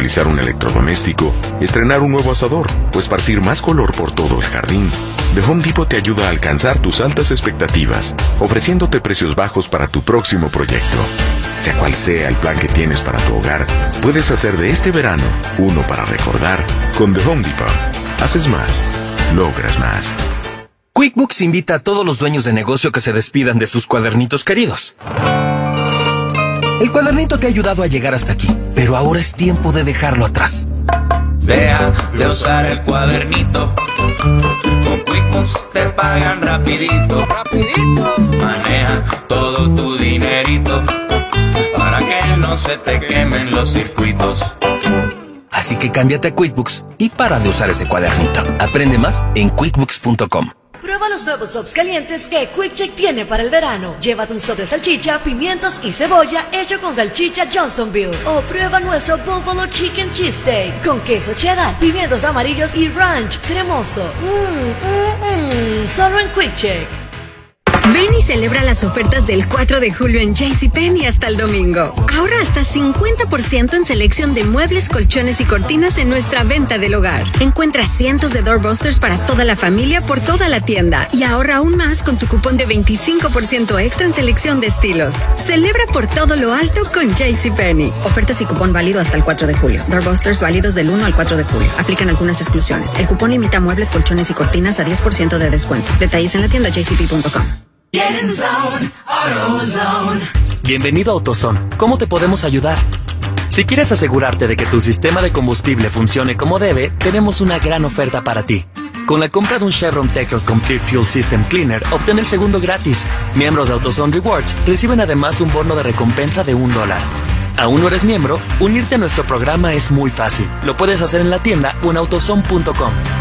actualizar un electrodoméstico, estrenar un nuevo asador o esparcir más color por todo el jardín. The Home Depot te ayuda a alcanzar tus altas expectativas, ofreciéndote precios bajos para tu próximo proyecto. Sea cual sea el plan que tienes para tu hogar, puedes hacer de este verano uno para recordar con The Home Depot. Haces más, logras más. QuickBooks invita a todos los dueños de negocio que se despidan de sus cuadernitos queridos. El cuadernito te ha ayudado a llegar hasta aquí, pero ahora es tiempo de dejarlo atrás. Deja de usar el cuadernito. Con QuickBooks te pagan rapidito. Rapidito. Maneja todo tu dinerito para que no se te quemen los circuitos. Así que cámbiate a QuickBooks y para de usar ese cuadernito. Aprende más en quickbooks.com. Prueba los nuevos sops calientes que QuickCheck tiene para el verano. Llévate un sop de salchicha, pimientos y cebolla hecho con salchicha Johnsonville. O prueba nuestro Buffalo Chicken Cheesesteak con queso cheddar, pimientos amarillos y ranch cremoso. Mmm, mmm, mmm. Solo en QuickCheck. Ven y celebra las ofertas del 4 de julio en JCPenney hasta el domingo. Ahorra hasta 50% en selección de muebles, colchones y cortinas en nuestra venta del hogar. Encuentra cientos de doorbusters para toda la familia por toda la tienda y ahorra aún más con tu cupón de 25% extra en selección de estilos. Celebra por todo lo alto con JCPenney. Ofertas y cupón válido hasta el 4 de julio. Doorbusters válidos del 1 al 4 de julio. Aplican algunas exclusiones. El cupón imita muebles, colchones y cortinas a 10% de descuento. Detalles en la tienda jcp.com. Bienvenido a AutoZone. ¿Cómo te podemos ayudar? Si quieres asegurarte de que tu sistema de combustible funcione como debe, tenemos una gran oferta para ti. Con la compra de un Chevron Tecro Complete Fuel System Cleaner, obtén el segundo gratis. Miembros de AutoZone Rewards reciben además un bono de recompensa de un dólar. ¿Aún no eres miembro? Unirte a nuestro programa es muy fácil. Lo puedes hacer en la tienda o en.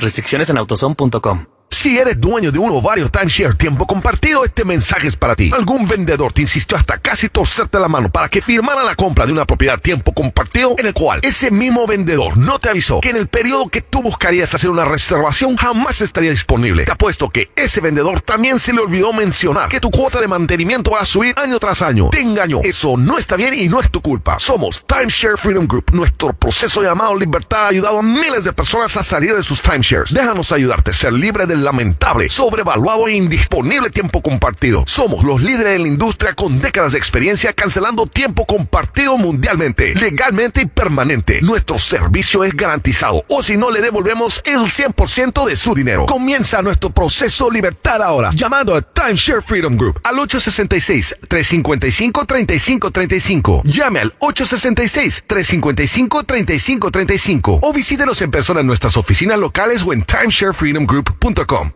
Restricciones en autozone.com. Si eres dueño de uno o varios timeshare tiempo compartido, este mensaje es para ti. Algún vendedor te insistió hasta casi torcerte la mano para que firmara la compra de una propiedad tiempo compartido en el cual ese mismo vendedor no te avisó que en el periodo que tú buscarías hacer una reservación jamás estaría disponible. Te apuesto que ese vendedor también se le olvidó mencionar que tu cuota de mantenimiento va a subir año tras año. Te engañó. Eso no está bien y no es tu culpa. Somos Timeshare Freedom Group. Nuestro proceso llamado Libertad ha ayudado a miles de personas a salir de sus timeshares. Déjanos ayudarte a ser libre del lamentable, sobrevaluado e indisponible tiempo compartido. Somos los líderes en la industria con décadas de experiencia cancelando tiempo compartido mundialmente, legalmente y permanente. Nuestro servicio es garantizado o si no le devolvemos el 100% de su dinero. Comienza nuestro proceso libertad ahora, llamando a Timeshare Freedom Group al 866-355-3535. Llame al 866-355-3535 o visítenos en persona en nuestras oficinas locales o en timesharefreedomgroup.com. WSKQ.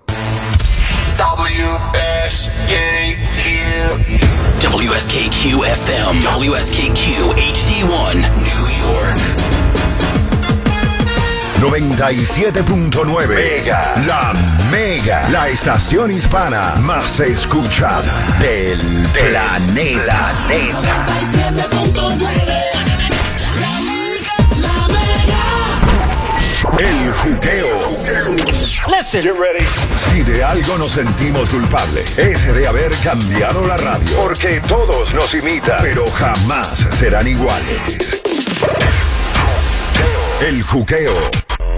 WSKQ FM. WSKQ HD1. New York. 97.9 Mega. La Mega. La estación hispana más escuchada del planeta. El juqueo. Listen. Get ready. Si de algo nos sentimos culpables, es de haber cambiado la radio. Porque todos nos imitan, pero jamás serán iguales. El juqueo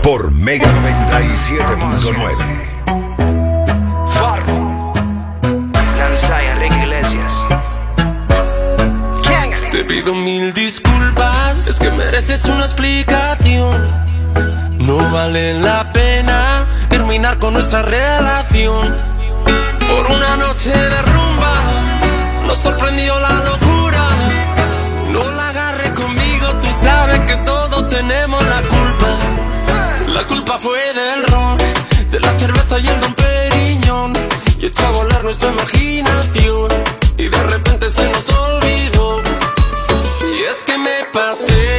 por Mega 97.9. Farro. Lanzai, Enrique Iglesias. Te pido mil disculpas, es que mereces una explicación. No vale la pena terminar con nuestra relación. Por una noche de rumba nos sorprendió la locura. No la agarre conmigo, tú sabes que todos tenemos la culpa. La culpa fue del ron, de la cerveza y el don Periñón. Y echó a volar nuestra imaginación. Y de repente se nos olvidó. Y es que me pasé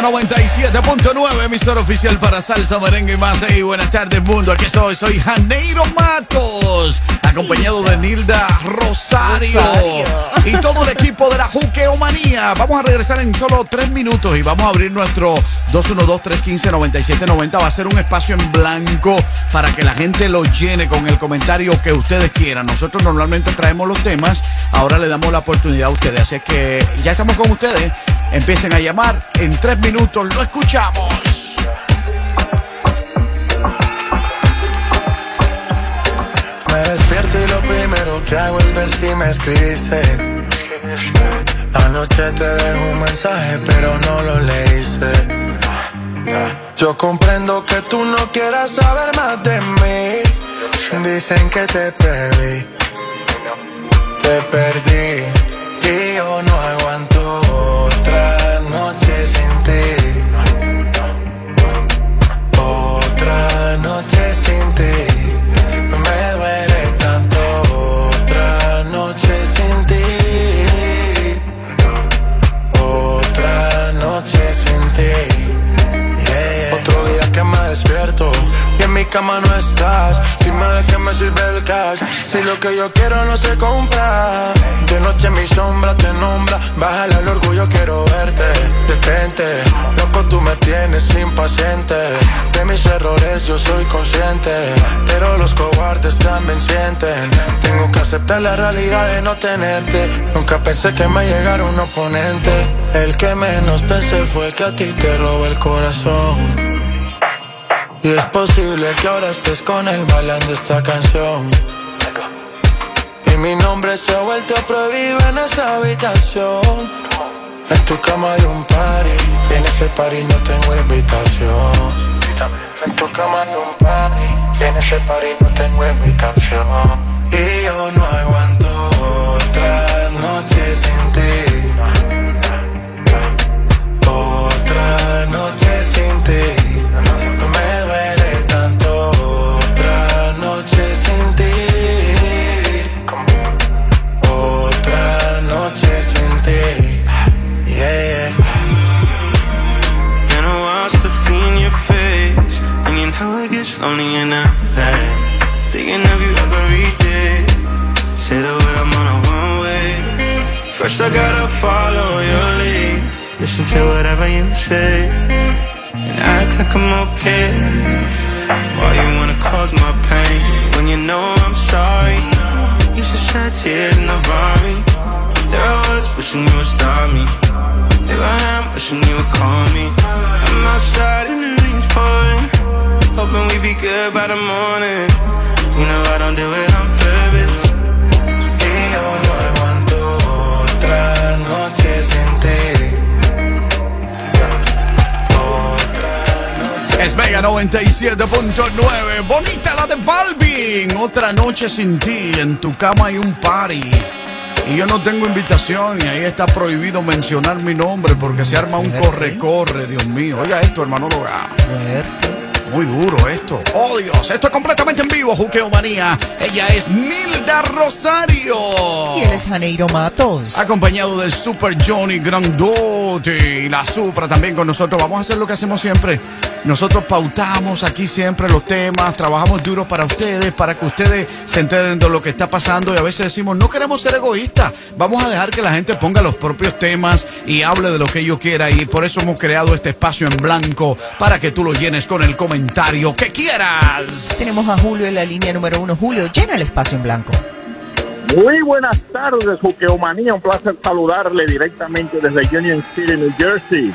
Mega 97.9, emisor oficial para salsa, merengue y más. Hey, buenas tardes, mundo. Aquí estoy, soy Janeiro Matos, acompañado de Nilda Rosario, Rosario. y todo el equipo de la Juqueomanía. Vamos a regresar en solo tres minutos y vamos a abrir nuestro 212-315-9790. Va a ser un espacio en blanco para que la gente lo llene con el comentario que ustedes quieran. Nosotros normalmente traemos los temas, ahora le damos la oportunidad a ustedes. Así que ya estamos con ustedes. Empiecen a llamar. En tres minutos lo escuchamos. Me despierto y lo primero que hago es ver si me escribiste. Anoche te dejo un mensaje, pero no lo leíste. Yo comprendo que tú no quieras saber más de mí. Dicen que te perdí. Te perdí. Y yo no aguanto noche sin ti. Cama no estás. Dime de qué me sirve el cash si lo que yo quiero no se compra. De noche mi sombra te nombra. Bájale al orgullo, quiero verte. Detente, loco, tú me tienes impaciente. De mis errores yo soy consciente. Pero los cobardes también sienten. Tengo que aceptar la realidad de no tenerte. Nunca pensé que me llegara un oponente. El que menos pensé fue el que a ti te robó el corazón. Y es posible que ahora estés con él bailando esta canción. Y mi nombre se ha vuelto prohibido en esa habitación. En tu cama hay un party, y en ese party no tengo invitación. En tu cama hay un party, y en ese party no tengo invitación. Y yo no aguanto otra noche sin ti. Otra noche sin ti. How it gets lonely in LA Thinking of you every day Say the word, I'm on a one way First I gotta follow your lead. Listen to whatever you say. And act like I'm okay. Why you wanna cause my pain? When you know I'm sorry. Used to shed tears in the Rari There I was wishing you would stop me. Here I am wishing you would call me. I'm outside and the rain's pouring. Hoping we be good by the morning. You know I don't do it on purpose. Y yo no aguanto otra noche sin ti. Es Mega 97.9. Bonita la de Balvin. Otra noche sin ti. En tu cama hay un party. Y yo no tengo invitación y ahí está prohibido mencionar mi nombre porque se arma un corre-corre, Dios mío. Oiga esto, hermano Loga. Muy duro esto. Oh Dios, esto es completamente en vivo, Juqueo Manía. Ella es Nilda Rosario. Y él es Janeiro Matos. Acompañado del Super Johnny Grandote y la Supra también con nosotros. Vamos a hacer lo que hacemos siempre. Nosotros pautamos aquí siempre los temas, trabajamos duro para ustedes, para que ustedes se enteren de lo que está pasando y a veces decimos, no queremos ser egoístas, vamos a dejar que la gente ponga los propios temas y hable de lo que ellos quiera y por eso hemos creado este espacio en blanco para que tú lo llenes con el comentario que quieras. Tenemos a Julio en la línea número uno. Julio, llena el espacio en blanco. Muy buenas tardes, Juqueomanía. Un placer saludarle directamente desde Union City, New Jersey.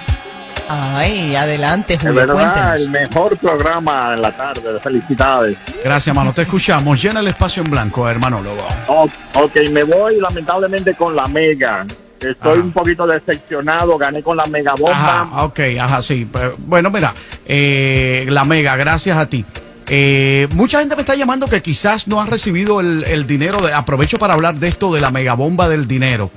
Ay, adelante, De Julio, verdad, cuéntenos. el mejor programa en la tarde. Felicidades. Gracias, hermano. Te escuchamos. Llena el espacio en blanco, hermano Lobo. O- ok, me voy lamentablemente con la Mega. Estoy un poquito decepcionado. Gané con la Mega Bomba. Ajá, ok, ajá, sí. Bueno, mira, eh, la mega, gracias a ti. Eh, mucha gente me está llamando que quizás no ha recibido el, el dinero. De, aprovecho para hablar de esto de la megabomba del dinero.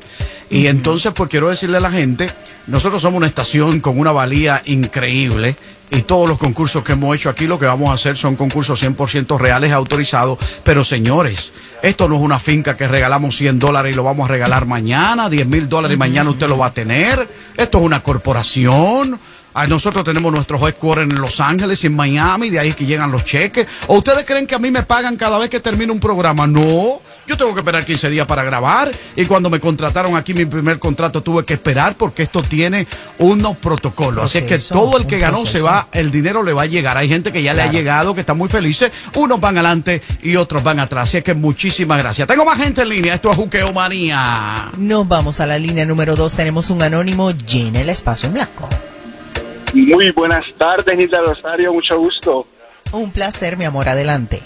Y entonces, pues quiero decirle a la gente, nosotros somos una estación con una valía increíble y todos los concursos que hemos hecho aquí lo que vamos a hacer son concursos 100% reales autorizados. Pero señores, esto no es una finca que regalamos 100 dólares y lo vamos a regalar mañana, 10 mil dólares y mañana usted lo va a tener. Esto es una corporación. Ah, Nosotros tenemos nuestros headquarters en Los Ángeles y en Miami, de ahí es que llegan los cheques. ¿O ustedes creen que a mí me pagan cada vez que termino un programa? No, yo tengo que esperar 15 días para grabar. Y cuando me contrataron aquí, mi primer contrato tuve que esperar porque esto tiene unos protocolos. Así es que todo el que ganó se va, el dinero le va a llegar. Hay gente que ya le ha llegado, que están muy felices. Unos van adelante y otros van atrás. Así es que muchísimas gracias. Tengo más gente en línea. Esto es Juqueo Manía. Nos vamos a la línea número dos. Tenemos un anónimo. Llena el espacio en blanco. Muy buenas tardes, Nilda Rosario. Mucho gusto. Un placer, mi amor. Adelante.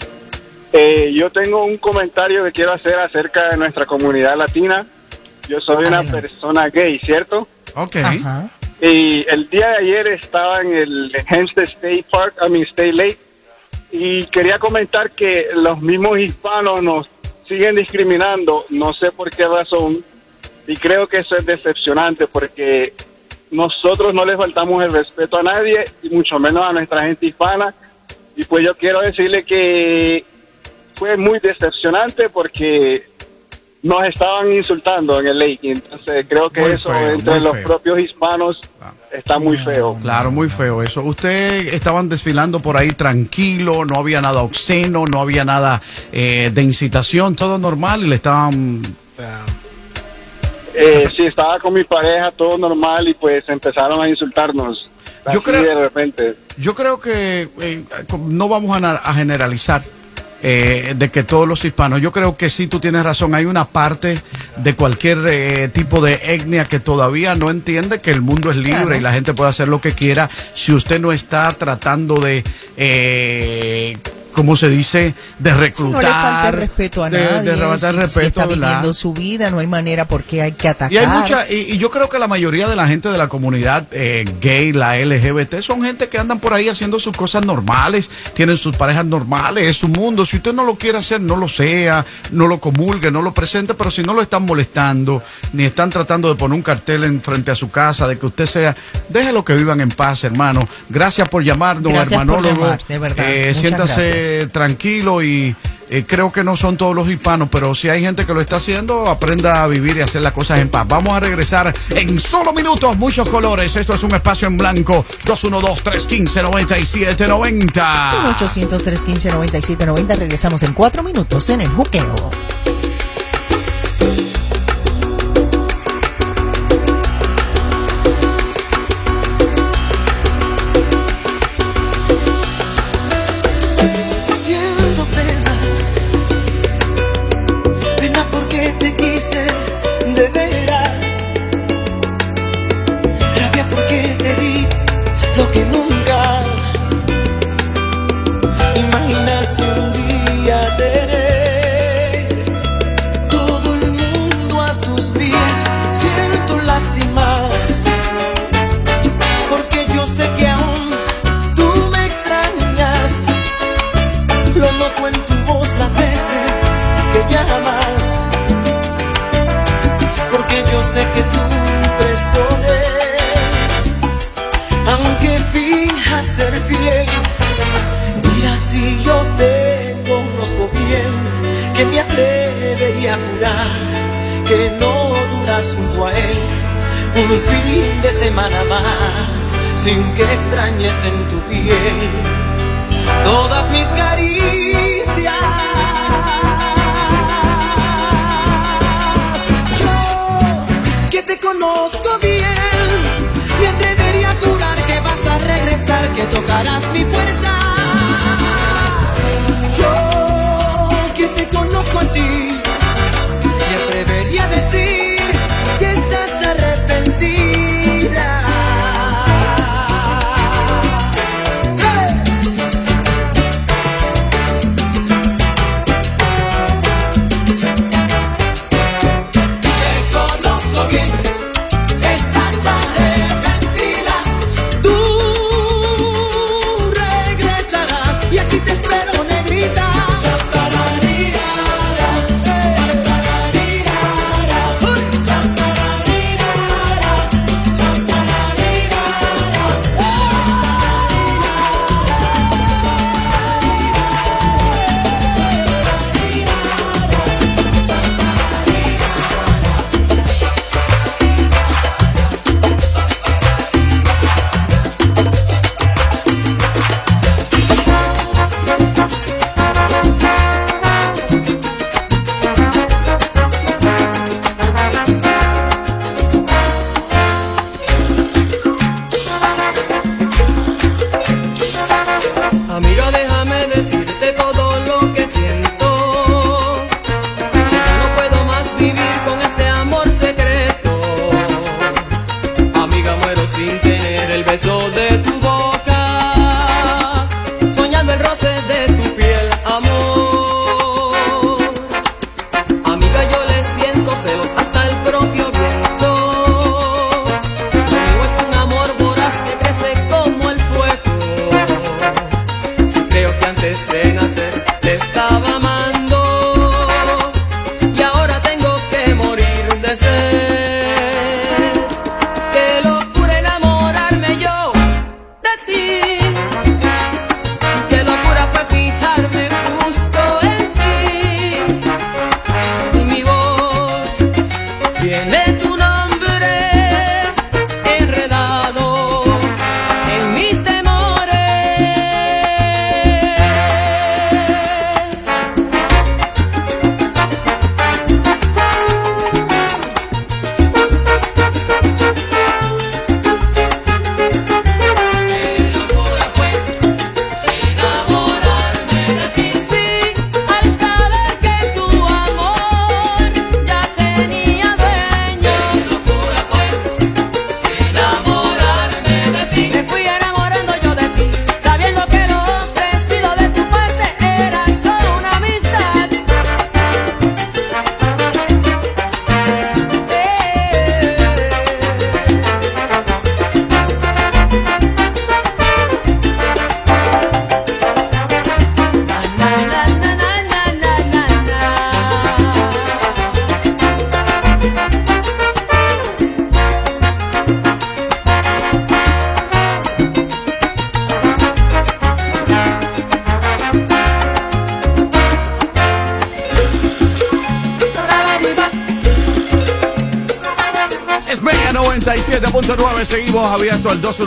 Eh, yo tengo un comentario que quiero hacer acerca de nuestra comunidad latina. Yo soy una persona gay, ¿cierto? Ok. Y el día de ayer estaba en el Hempstead State Park, I mean State Lake, y quería comentar que los mismos hispanos nos siguen discriminando, no sé por qué razón, y creo que eso es decepcionante porque nosotros no les faltamos el respeto a nadie, y mucho menos a nuestra gente hispana, y pues yo quiero decirle que fue muy decepcionante porque nos estaban insultando en el lake, entonces creo que Muy eso feo, entre los feo. propios hispanos está muy feo. Claro, muy feo eso. Usted estaban desfilando por ahí tranquilo, no había nada obsceno, no había nada eh, de incitación, todo normal y le estaban... Eh, sí, estaba con mi pareja, todo normal, y pues empezaron a insultarnos. Yo así creo- de repente. Yo creo que eh, no vamos a, generalizar eh, de que todos los hispanos, yo creo que sí, tú tienes razón, hay una parte de cualquier eh, tipo de etnia que todavía no entiende que el mundo es libre Claro. y la gente puede hacer lo que quiera si usted no está tratando de... Eh, ¿Cómo se dice? De Si reclutar. no le falta el respeto a de- nadie. De arrebatar si- si respeto, está ¿verdad? viviendo su vida, no hay manera por qué hay que atacar. Y hay mucha, y, y yo creo que la mayoría de la gente de la comunidad eh, gay, la LGBT, son gente que andan por ahí haciendo sus cosas normales, tienen sus parejas normales, es su mundo. Si usted no lo quiere hacer, no lo sea, no lo comulgue, no lo presente, pero si no lo están molestando, ni están tratando de poner un cartel en frente a su casa de que usted sea, déjelo que vivan en paz, hermano. Gracias por llamarnos, Gracias por hermanólogo. llamar, de verdad. Eh, Muchas siéntase gracias. Tranquilo y eh, creo que no son todos los hispanos, pero si hay gente que lo está haciendo, aprenda a vivir y hacer las cosas en paz. Vamos a regresar en solo minutos, muchos colores. Esto es un espacio en blanco. 212-315-9790. 1-800-315-9790. Regresamos en cuatro minutos en el juqueo.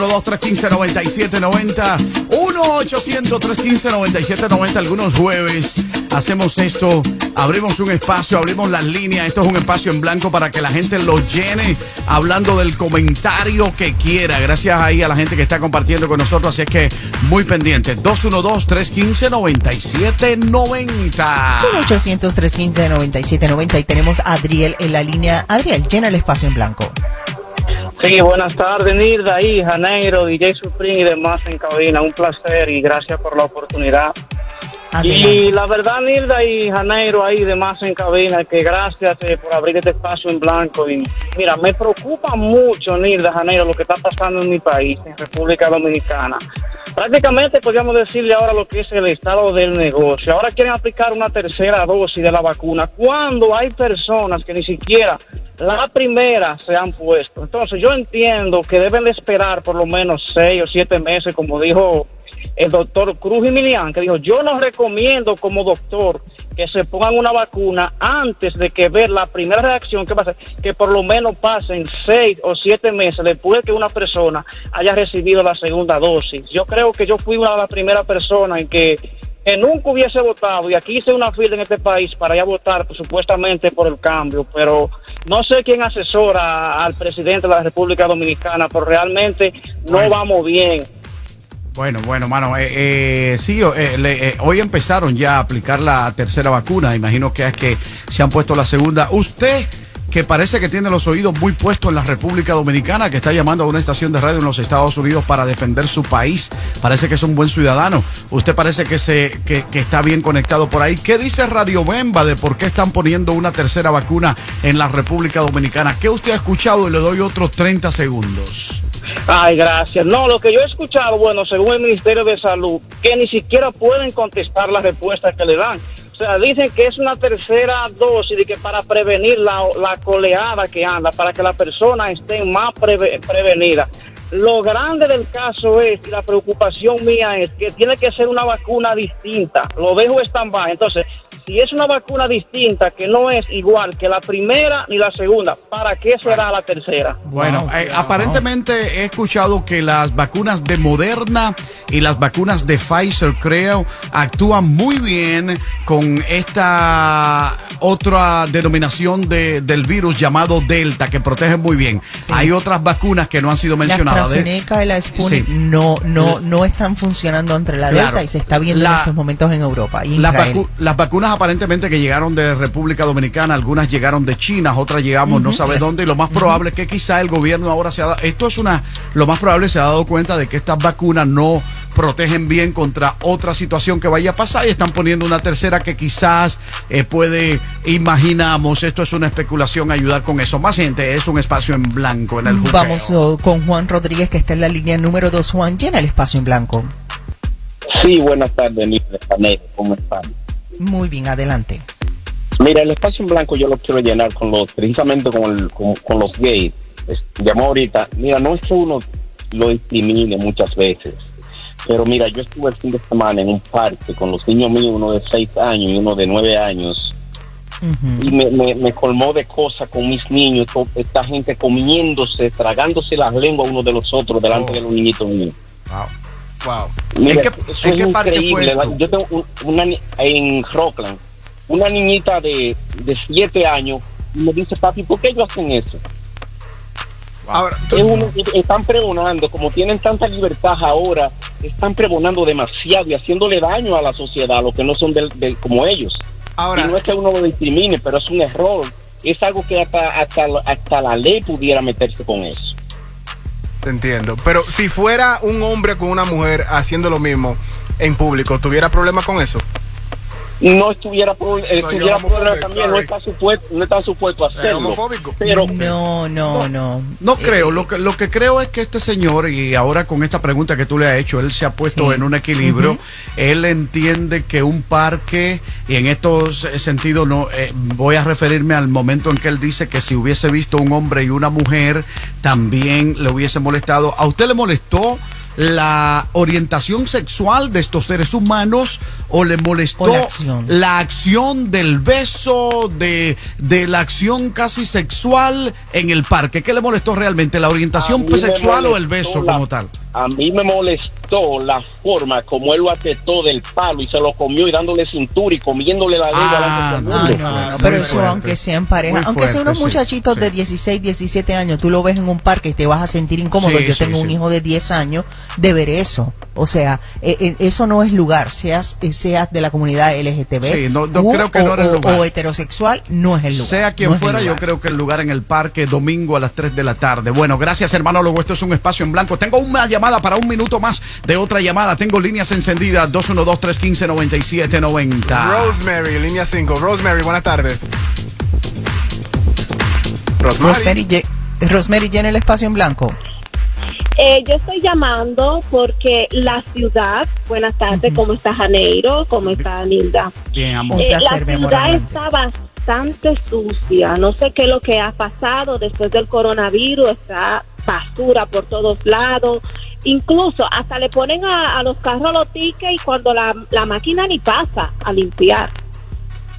1-800-315-9790. 1-800-315-9790. Algunos jueves hacemos esto, abrimos un espacio, abrimos las líneas. Esto es un espacio en blanco para que la gente lo llene hablando del comentario que quiera. Gracias ahí a la gente que está compartiendo con nosotros. Así es que muy pendiente. 212-315-9790. 1-800-315-9790. Y tenemos a Adriel en la línea. Adriel, llena el espacio en blanco. Sí, buenas tardes, Nirda y Janeiro, DJ Supreme y demás en cabina. Un placer y gracias por la oportunidad. Y la verdad, Nilda y Janeiro ahí de más en cabina, que gracias eh, por abrir este espacio en blanco. Y mira, me preocupa mucho, Nilda, Janeiro, lo que está pasando en mi país, en República Dominicana. Prácticamente podríamos decirle ahora lo que es el estado del negocio. Ahora quieren aplicar una tercera dosis de la vacuna cuando hay personas que ni siquiera la primera se han puesto. Entonces yo entiendo que deben de esperar por lo menos seis o siete meses, como dijo el doctor Cruz y Milian, que dijo, yo no recomiendo como doctor que se pongan una vacuna antes de que ver la primera reacción que pasa, que por lo menos pasen seis o siete meses después de que una persona haya recibido la segunda dosis. Yo creo que yo fui una de las primeras personas en que, que nunca hubiese votado y aquí hice una fila en este país para ir a votar pues, supuestamente por el cambio, pero no sé quién asesora al presidente de la República Dominicana, pero realmente no vamos bien. Bueno, bueno, mano, eh, eh, sí, eh, eh, hoy empezaron ya a aplicar la tercera vacuna, imagino que es que se han puesto la segunda. Usted, que parece que tiene los oídos muy puestos en la República Dominicana, que está llamando a una estación de radio en los Estados Unidos para defender su país, parece que es un buen ciudadano. Usted parece que, se, que, que está bien conectado por ahí. ¿Qué dice Radio Bemba de por qué están poniendo una tercera vacuna en la República Dominicana? ¿Qué usted ha escuchado? Y le doy otros 30 segundos. Ay, gracias. No, lo que yo he escuchado, bueno, según el Ministerio de Salud, que ni siquiera pueden contestar las respuestas que le dan. O sea, dicen que es una tercera dosis y que para prevenir la, la coleada que anda, para que la persona esté más preve- prevenida. Lo grande del caso es, y la preocupación mía es que tiene que ser una vacuna distinta. Lo dejo stand-by. Entonces, si es una vacuna distinta que no es igual que la primera ni la segunda, ¿para qué será la tercera? Bueno, eh, aparentemente he escuchado que las vacunas de Moderna y las vacunas de Pfizer, creo, actúan muy bien con esta otra denominación de- del virus llamado Delta, que protege muy bien. Hay otras vacunas que no han sido La mencionadas. ¿eh? AstraZeneca y la Sputnik Sí. no, no, no están funcionando entre la Claro. Delta y se está viendo La- en estos momentos en Europa. Y en Las, vacu- las vacunas aparentemente que llegaron de República Dominicana, algunas llegaron de China, otras llegamos no sabe dónde, y lo más probable es que quizá el gobierno ahora se ha dado, esto es una, lo más probable se ha dado cuenta de que estas vacunas no protegen bien contra otra situación que vaya a pasar y están poniendo una tercera que quizás eh, puede, imaginamos, esto es una especulación, ayudar con eso. Más gente, es un espacio en blanco en el juqueo. Vamos oh, con Juan Rodríguez, que está en la línea número 2. Juan, llena el espacio en blanco. Sí, buenas tardes, Nicolás Canelo. ¿Cómo están? Muy bien, adelante. Mira, el espacio en blanco yo lo quiero llenar con los, precisamente con, el- con, con los gays. Llamó ahorita. Mira, no es que uno lo discrimine muchas veces, pero mira, yo estuve el fin de semana en un parque con los niños míos, uno de 6 años y uno de 9 años, y me, me, me colmó de cosas con mis niños, to- esta gente comiéndose, tragándose las lenguas unos de los otros delante de los niñitos míos. Wow. Mira, ¿En qué, eso en es qué parque fue increíble. esto? Yo tengo un- una en Rockland, una niñita de, de siete años y me dice, papi, ¿por qué ellos hacen eso? Ahora, Es están pregonando, como tienen tanta libertad ahora, están pregonando demasiado y haciéndole daño a la sociedad, a los que no son del- del- como ellos. Ahora- y no es que uno lo discrimine, pero es un error. Es algo que hasta, hasta, hasta la ley pudiera meterse con eso. Te entiendo. Pero si fuera un hombre con una mujer haciendo lo mismo en público, ¿tuviera problemas con eso? No estuviera pro- eh, Soy tuviera homofóbico, problemas también, no está supuesto, no está supuesto a hacerlo. homofóbico. Pero No, no, no. No creo, lo que, lo que creo es que este señor, y ahora con esta pregunta que tú le has hecho, él se ha puesto Sí. en un equilibrio, él entiende que un parque, y en estos eh, sentidos no eh, voy a referirme al momento en que él dice que si hubiese visto un hombre y una mujer, también le hubiese molestado. ¿A usted le molestó? La orientación sexual de estos seres humanos o le molestó O la acción. la acción del beso, de, de la acción casi sexual en el parque. ¿Qué le molestó realmente? ¿La orientación sexual o el beso la- como tal? A mí me molestó la forma como él lo atetó del palo y se lo comió y dándole cintura y comiéndole la lengua Ah, no, no, Muy pero eso fuerte. aunque sean pareja, Muy aunque sean unos sí, muchachitos sí. de 16, 17 años, tú lo ves en un parque y te vas a sentir incómodo. Sí, Yo sí, tengo un hijo de 10 años de ver eso. O sea, eh, eh, eso no es lugar, seas eh, seas de la comunidad LGTB Sí, no- no u- creo que o, no era el o- lugar. o heterosexual, no es el lugar. Sea quien no fuera, yo creo que el lugar en el parque, domingo a las 3 de la tarde. Bueno, gracias hermano Lobo, esto es un espacio en blanco. Tengo una llamada para un minuto más de otra llamada. Tengo líneas encendidas 212-315-9790. Rosemary, línea 5. Rosemary, buenas tardes. Rosemary, lle- Rosemary llena el espacio en blanco. Eh, yo estoy llamando porque la ciudad, buenas tardes, ¿cómo está Janeiro? ¿Cómo está Nilda? Bien, amor. Un Eh, placer, la mi amor, ciudad está bastante sucia, no sé qué es lo que ha pasado después del coronavirus, está basura por todos lados, Incluso hasta le ponen a, a los carros los tickets y cuando la, la máquina ni pasa a limpiar.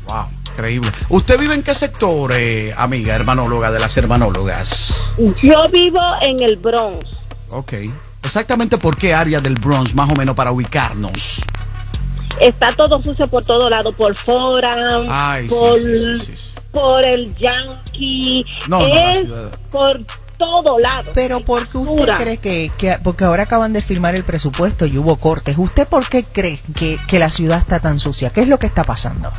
Wow, increíble. ¿Usted vive en qué sector, eh, amiga, hermanóloga de las hermanólogas? Yo vivo en el Bronx. Ok. Exactamente por qué área del Bronx, más o menos, para ubicarnos. Está todo sucio por todo lado, por Forum, Ay, por, sí, sí, sí. por el Yankee, No, es por todo lado. Pero ¿por qué usted cree que, que- porque ahora acaban de firmar el presupuesto y hubo cortes, ¿usted por qué cree que, que la ciudad está tan sucia? ¿Qué es lo que está pasando?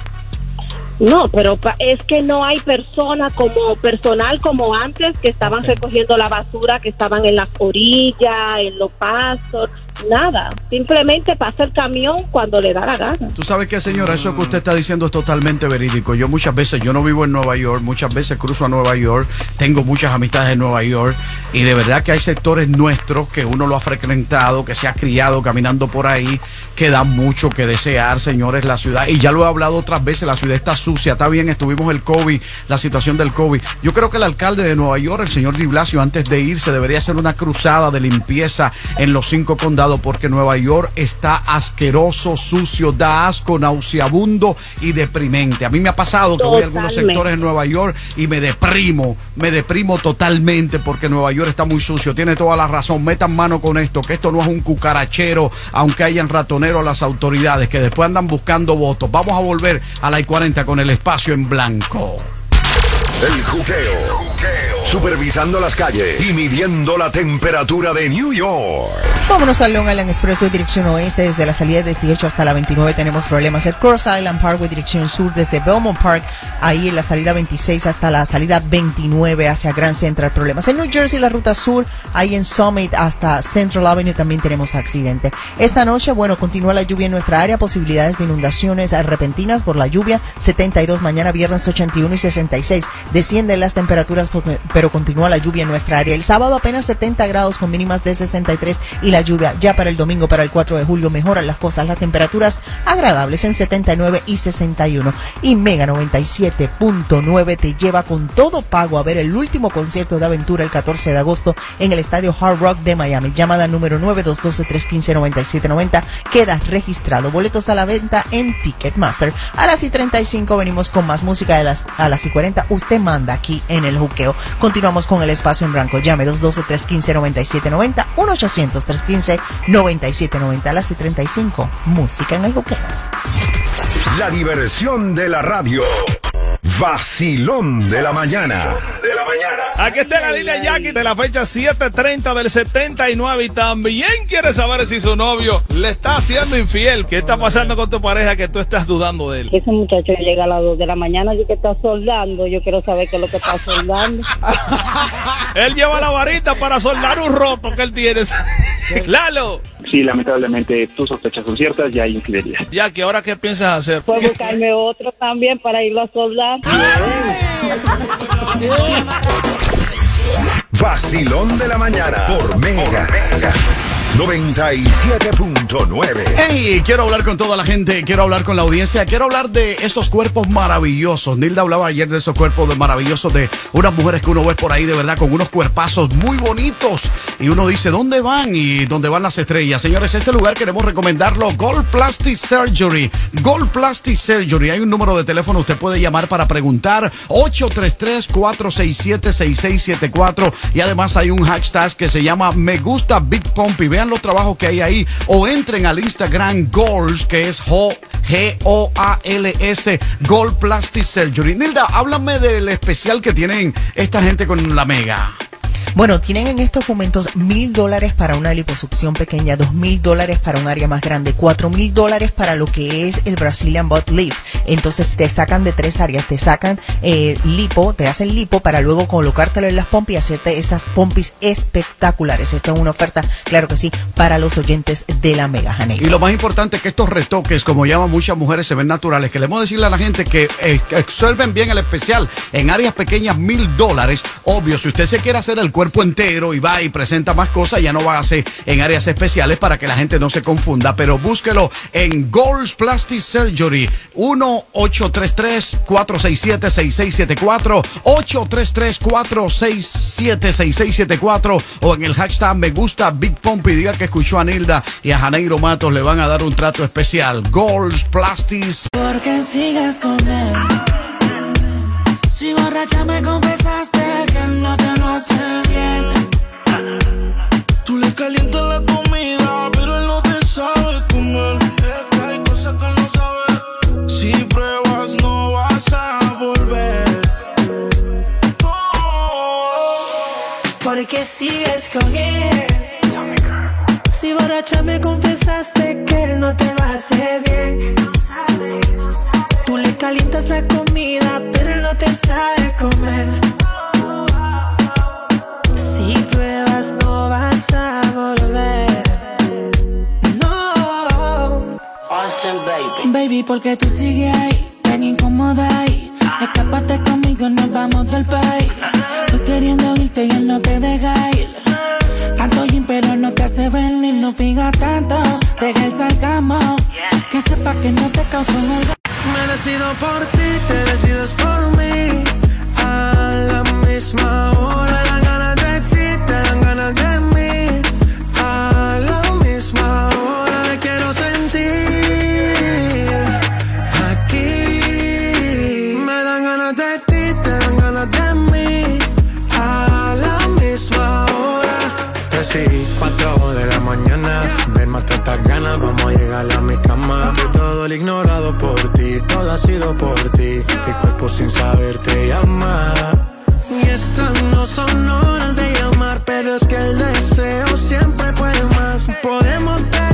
No, pero pa- es que no hay persona como personal como antes que estaban recogiendo la basura, que estaban en las orillas, en los pasos, nada. Simplemente pasa el camión cuando le da la gana. Tú sabes que, señora, eso que usted está diciendo es totalmente verídico. Yo muchas veces, yo no vivo en Nueva York, muchas veces cruzo a Nueva York, tengo muchas amistades en Nueva York y de verdad que hay sectores nuestros que uno lo ha frecuentado, que se ha criado caminando por ahí, que dan mucho que desear, señores, la ciudad. Y ya lo he hablado otras veces, la ciudad está sucia, está bien, estuvimos el COVID, la situación del COVID. Yo creo que el alcalde de Nueva York, el señor Di Blasio, antes de irse, debería hacer una cruzada de limpieza en los cinco condados porque Nueva York está asqueroso, sucio, da asco, nauseabundo y deprimente. A mí me ha pasado que voy a algunos sectores en Nueva York y me deprimo, me deprimo totalmente porque Nueva York está muy sucio. Tiene toda la razón. Metan mano con esto, que esto no es un cucarachero, aunque hayan ratoneros las autoridades que después andan buscando votos. Vamos a volver a la I-40 con el espacio en blanco. El juqueo. Supervisando las calles y midiendo la temperatura de New York. Vámonos al Long Island Expressway dirección oeste. Desde la salida de 18 hasta la 29 tenemos problemas. El Cross Island Parkway dirección sur desde Belmont Park. Ahí en la salida 26 hasta la salida 29 hacia Grand Central problemas. En New Jersey la ruta sur. Ahí en Summit hasta Central Avenue también tenemos accidente. Esta noche, bueno, continúa la lluvia en nuestra área. Posibilidades de inundaciones repentinas por la lluvia. 72 mañana viernes 81 y 66. Descienden las temperaturas pero continúa la lluvia en nuestra área. El sábado apenas 70 grados con mínimas de 63 y la lluvia ya para el domingo, para el 4 de julio, mejoran las cosas, las temperaturas agradables en 79 y 61. Y Mega 97.9 te lleva con todo pago a ver el último concierto de aventura el 14 de agosto en el estadio Hard Rock de Miami. Llamada número 9212-315-9790. Quedas registrado. Boletos a la venta en Ticketmaster. A las y 35 venimos con más música de las, a las y 40. Usted manda aquí en el juqueo. Continuamos con el espacio en blanco. Llame 212-315-9790. 1-800-315-9790. A las y 35. Música en el juqueo. La diversión de la radio. Vacilón de la mañana. De la mañana. Aquí está la línea Jackie de la fecha 7:30 del 79 y también quiere saber si su novio le está haciendo infiel. ¿Qué está pasando con tu pareja que tú estás dudando de él? Ese muchacho llega a las 2 de la mañana y que está soldando. Yo quiero saber qué es lo que está soldando. Él lleva la varita para soldar un roto que él tiene. Lalo. Sí, lamentablemente tus sospechas son ciertas, ya hay infidelidad. Jackie, ¿ahora qué piensas hacer? Puedo buscarme otro también para irlo a soldar. Vacilón de la mañana. Por Mega. 97.9. Hey, quiero hablar con toda la gente, quiero hablar con la audiencia, quiero hablar de esos cuerpos maravillosos. Nilda hablaba ayer de esos cuerpos maravillosos de unas mujeres que uno ve por ahí de verdad con unos cuerpazos muy bonitos y uno dice, ¿dónde van? Y dónde van las estrellas. Señores, este lugar queremos recomendarlo, Gold Plastic Surgery. Gold Plastic Surgery. Hay un número de teléfono, usted puede llamar para preguntar 833-467-6674 y además hay un hashtag que se llama Me gusta Big Pump y los trabajos que hay ahí o entren al Instagram Goals que es G-O-A-L-S Gold Plastic Surgery. Nilda, háblame del especial que tienen esta gente con la Mega. Bueno, tienen en estos momentos mil dólares para una liposucción pequeña, dos mil dólares para un área más grande, cuatro mil dólares para lo que es el Brazilian Butt Lift. Entonces te sacan de tres áreas, te sacan eh, lipo, te hacen lipo para luego colocártelo en las pompis y hacerte estas pompis espectaculares. Esta es una oferta, claro que sí, para los oyentes de la Mega Janeiro. Y lo más importante es que estos retoques, como llaman muchas mujeres, se ven naturales. Queremos decirle a la gente que eh, que bien el especial. En áreas pequeñas, mil dólares. Obvio, si usted se quiere hacer el cuerpo cuerpo entero y va y presenta más cosas, ya no va a hacer en áreas especiales para que la gente no se confunda, pero búsquelo en Goals Plastic Surgery 1-833-467-6674, 833-467-6674 o en el hashtag me gusta Big Pump y diga que escuchó a Nilda y a Janeiro Matos le van a dar un trato especial. Goals Plastic Porque sigues con él. Si borracha me confesaste que él no te lo hace bien. Tú le calientas la comida, pero él no te sabe comer. Es que hay cosas que no sabe. Si pruebas, no vas a volver. Porque sigues con él. Si borracha me confesaste que él no te lo hace bien. Tú le calientas la comida, porque tú sigues ahí, tan incómoda ahí. Escápate conmigo, nos vamos del país. Tú queriendo irte y él no te deja ir. Tanto gym, pero no te hace venir, no fija tanto. Deja el sarcasmo, que sepa que no te causó un Me decido por ti, te decides por mí. A la misma hora. Me dan ganas de ti, te dan ganas de mí. A la misma hora me quiero sentir aquí. Me dan ganas de ti, te dan ganas de mí. A la misma hora. Tres y cuatro de la mañana. Mata estas ganas, vamos a llegar a mi cama. Que todo el ignorado por ti, todo ha sido por ti. Mi cuerpo sin saber te llama. Y estas no son horas de llamar, pero es que el deseo siempre puede más. Podemos pelearnos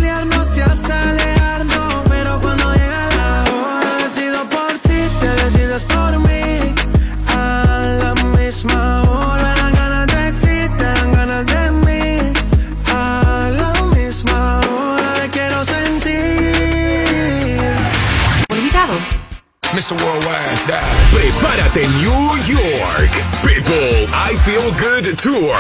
Prepárate New York. People, I Feel Good Tour.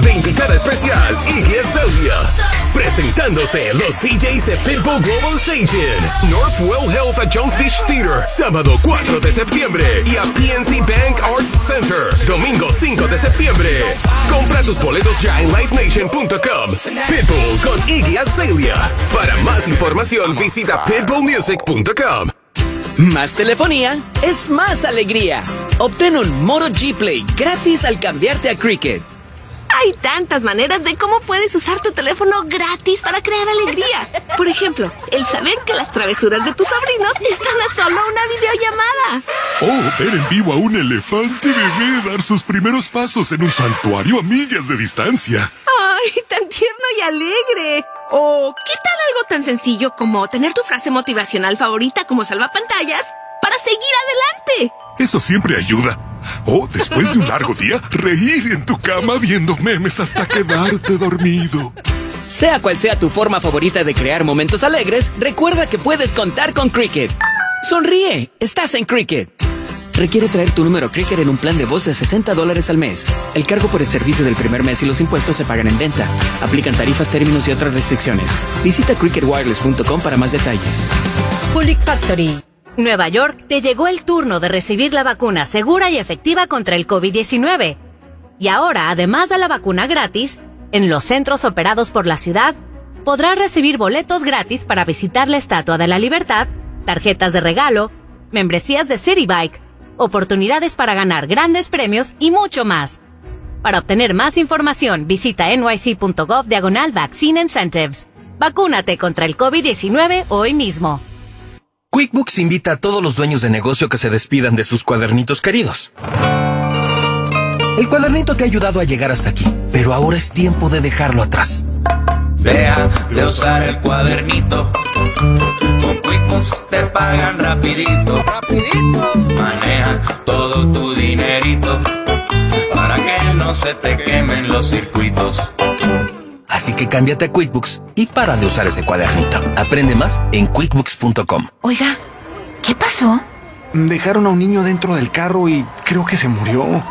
De invitada especial, Iggy Azalea. Presentándose los DJs de Pitbull Global Station. Northwell Health at Jones Beach Theater. Sábado 4 de septiembre. Y a PNC Bank Arts Center. Domingo 5 de septiembre. Compra tus boletos ya en livenation.com. Pitbull con Iggy Azalea. Para más información visita pitbullmusic.com. Más telefonía es más alegría. Obtén un Moto G Play gratis al cambiarte a Cricket. Hay tantas maneras de cómo puedes usar tu teléfono gratis para crear alegría. Por ejemplo, el saber que las travesuras de tus sobrinos están a solo una videollamada. Oh, ver en vivo a un elefante bebé dar sus primeros pasos en un santuario a millas de distancia. ¡Ay, tan tierno y alegre! O, ¿qué tal algo tan sencillo como tener tu frase motivacional favorita como salvapantallas para seguir adelante? Eso siempre ayuda. O después de un largo día, reír en tu cama viendo memes hasta quedarte dormido. Sea cual sea tu forma favorita de crear momentos alegres, recuerda que puedes contar con Cricket. Sonríe, estás en Cricket. Requiere traer tu número Cricket en un plan de voz de 60 dólares al mes. El cargo por el servicio del primer mes y los impuestos se pagan en venta. Aplican tarifas, términos y otras restricciones. Visita cricketwireless.com para más detalles. Public Factory. Nueva York, te llegó el turno de recibir la vacuna segura y efectiva contra el COVID-19. Y ahora, además de la vacuna gratis, en los centros operados por la ciudad, podrás recibir boletos gratis para visitar la Estatua de la Libertad, tarjetas de regalo, membresías de City Bike, oportunidades para ganar grandes premios y mucho más. Para obtener más información, visita nyc.gov diagonal Vaccine Incentives. Vacúnate contra el COVID-19 hoy mismo. QuickBooks invita a todos los dueños de negocio que se despidan de sus cuadernitos queridos. El cuadernito te ha ayudado a llegar hasta aquí, pero ahora es tiempo de dejarlo atrás. Deja de usar el cuadernito. Con QuickBooks te pagan rapidito. Rapidito. Maneja todo tu dinerito para que no se te quemen los circuitos. Así que cámbiate a QuickBooks y para de usar ese cuadernito. Aprende más en quickbooks.com. Oiga, ¿qué pasó? Dejaron a un niño dentro del carro y creo que se murió.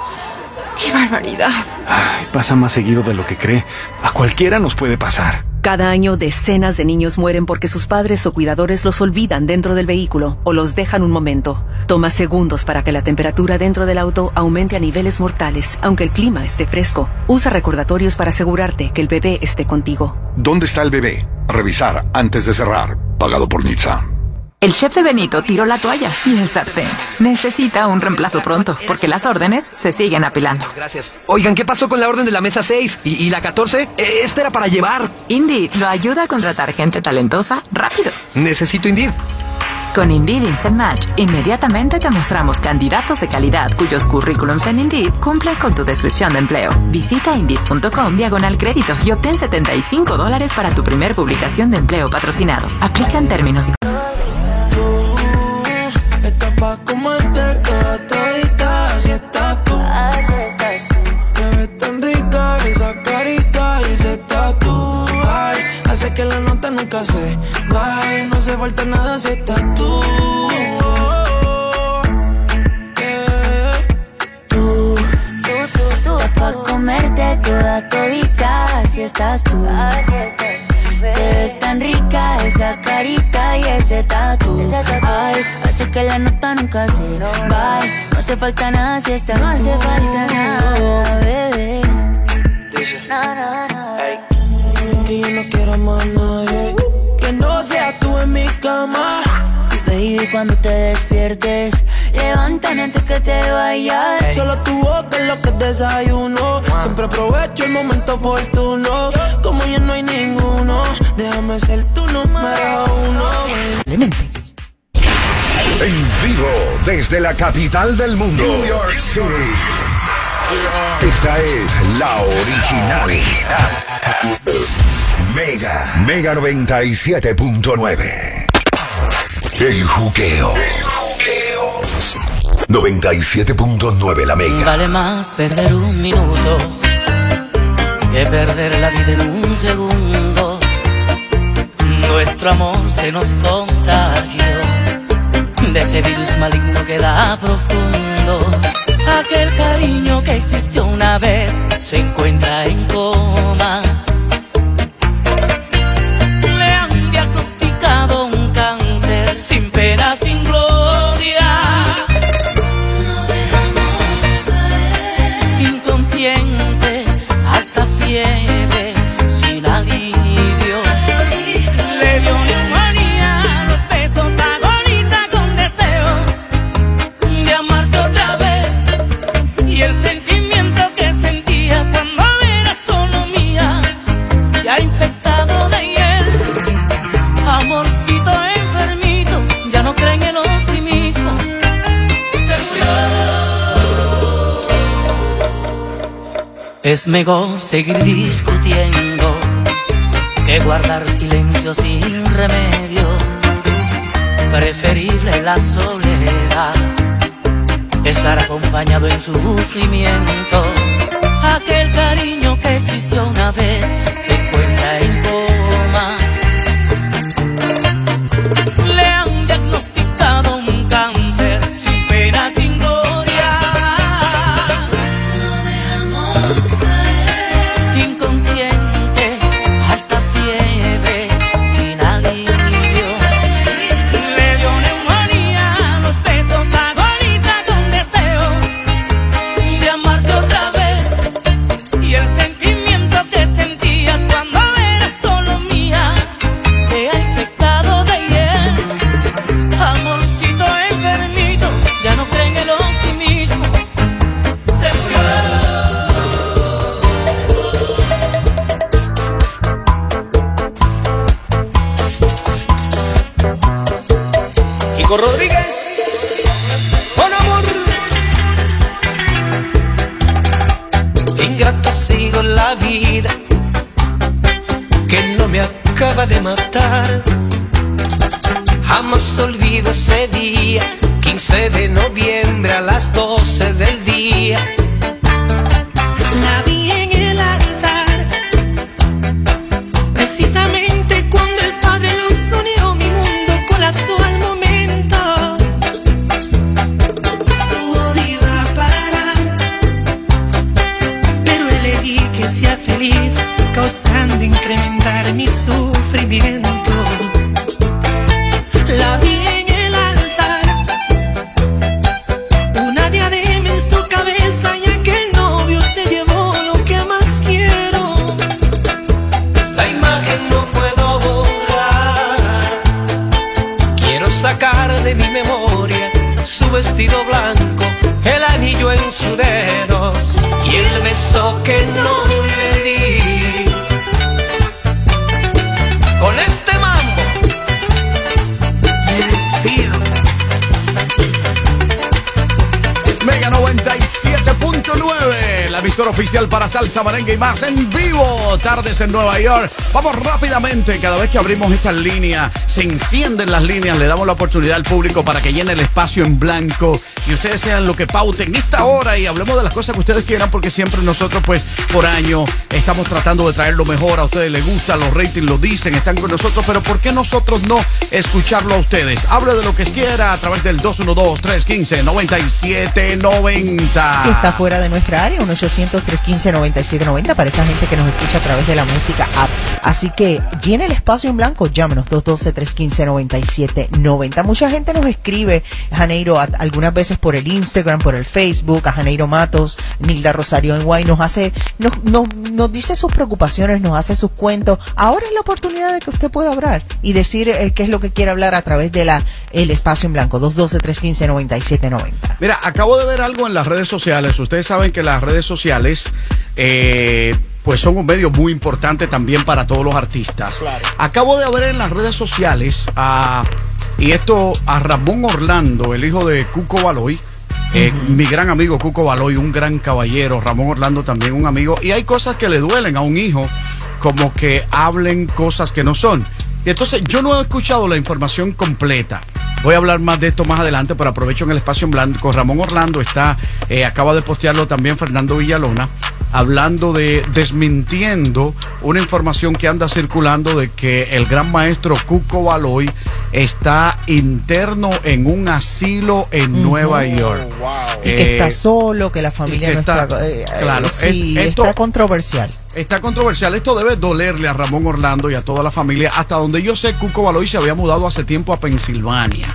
¡Qué barbaridad! Ay, pasa más seguido de lo que cree. A cualquiera nos puede pasar. Cada año decenas de niños mueren porque sus padres o cuidadores los olvidan dentro del vehículo o los dejan un momento. Toma segundos para que la temperatura dentro del auto aumente a niveles mortales, aunque el clima esté fresco. Usa recordatorios para asegurarte que el bebé esté contigo. ¿Dónde está el bebé? Revisar antes de cerrar. Pagado por Nizza. El chef de Benito tiró la toalla y el sartén. Necesita un reemplazo pronto, porque las órdenes se siguen apilando. Gracias. Oigan, ¿qué pasó con la orden de la mesa 6? ¿Y, y la 14? Eh, Esta era para llevar. Indeed lo ayuda a contratar gente talentosa rápido. Necesito Indeed. Con Indeed Instant Match, inmediatamente te mostramos candidatos de calidad cuyos currículums en Indeed cumplen con tu descripción de empleo. Visita Indeed.com diagonal crédito y obtén 75 dólares para tu primer publicación de empleo patrocinado. Aplican términos y que la nota nunca se baje. No hace falta nada si estás tú. Tú, estás pa' comerte toda todita, así estás tú. Te ves tan rica esa carita y ese tatu. Ay, hace que la nota nunca se va. No hace falta nada si estás No hace falta nada, bebé. No, no, no. Que yo no quiero más nadie. Que no seas tú en mi cama. Baby, cuando te despiertes, levántame antes que te vayas. Solo tu boca es lo que desayuno. Siempre aprovecho el momento oportuno. Como ya no hay ninguno, déjame ser tu número uno. En vivo desde la capital del mundo, New York City. Esta es la original. Mega, Mega 97.9. El juqueo. 97.9 la Mega. Vale más perder un minuto que perder la vida en un segundo. Nuestro amor se nos contagió de ese virus maligno que da profundo. Aquel cariño que existió una vez se encuentra en coma. Es mejor seguir discutiendo que guardar silencio sin remedio. Preferible la soledad, estar acompañado en su sufrimiento. Aquel cariño que existió una vez 97.9, la emisora oficial para salsa, merengue y más en vivo. Tardes en Nueva York. Vamos rápidamente. Cada vez que abrimos esta línea, se encienden las líneas. Le damos la oportunidad al público para que llene el espacio en blanco y ustedes sean lo que pauten esta hora y hablemos de las cosas que ustedes quieran porque siempre nosotros, pues, por año estamos tratando de traer lo mejor. A ustedes les gusta, los ratings lo dicen, están con nosotros, pero ¿por qué nosotros no escucharlo a ustedes? Hable de lo que quiera a través del 212-315-9790. Si está fuera de nuestra área, 1-800-315-9790 para esa gente que nos escucha a través de la música app. Así que llene el espacio en blanco, llámenos 212-315-9790. Mucha gente nos escribe, Janeiro, algunas veces por el Instagram, por el Facebook, a Janeiro Matos, Nilda Rosario en Guay, nos hace, nos, nos, nos dice sus preocupaciones, nos hace sus cuentos. Ahora es la oportunidad de que usted pueda hablar y decir eh, qué es lo que quiere hablar a través de la el espacio en blanco, 212-315-9790. Mira, acabo de ver algo en las redes sociales. Ustedes saben que las redes sociales, eh, pues son un medio muy importante también para todos los artistas. Acabo de ver en las redes sociales a, y esto a Ramón Orlando, el hijo de Cuco Baloy. eh, Mi gran amigo Cuco Baloy, un gran caballero, Ramón Orlando también un amigo, y hay cosas que le duelen a un hijo, como que hablen cosas que no son. Y entonces yo no he escuchado la información completa. Voy a hablar más de esto más adelante, pero aprovecho en el espacio en blanco. Ramón Orlando está, eh, acaba de postearlo también Fernando Villalona, hablando de, desmintiendo una información que anda circulando de que el gran maestro Cuco Baloy está interno en un asilo en Nueva York. Y que Eh, está solo, que la familia que no está- está. eh, eh, claro, sí, es- esto- está controversial. Está controversial. Esto debe dolerle a Ramón Orlando y a toda la familia. Hasta donde yo sé, Cuco Baloy se había mudado hace tiempo a Pensilvania.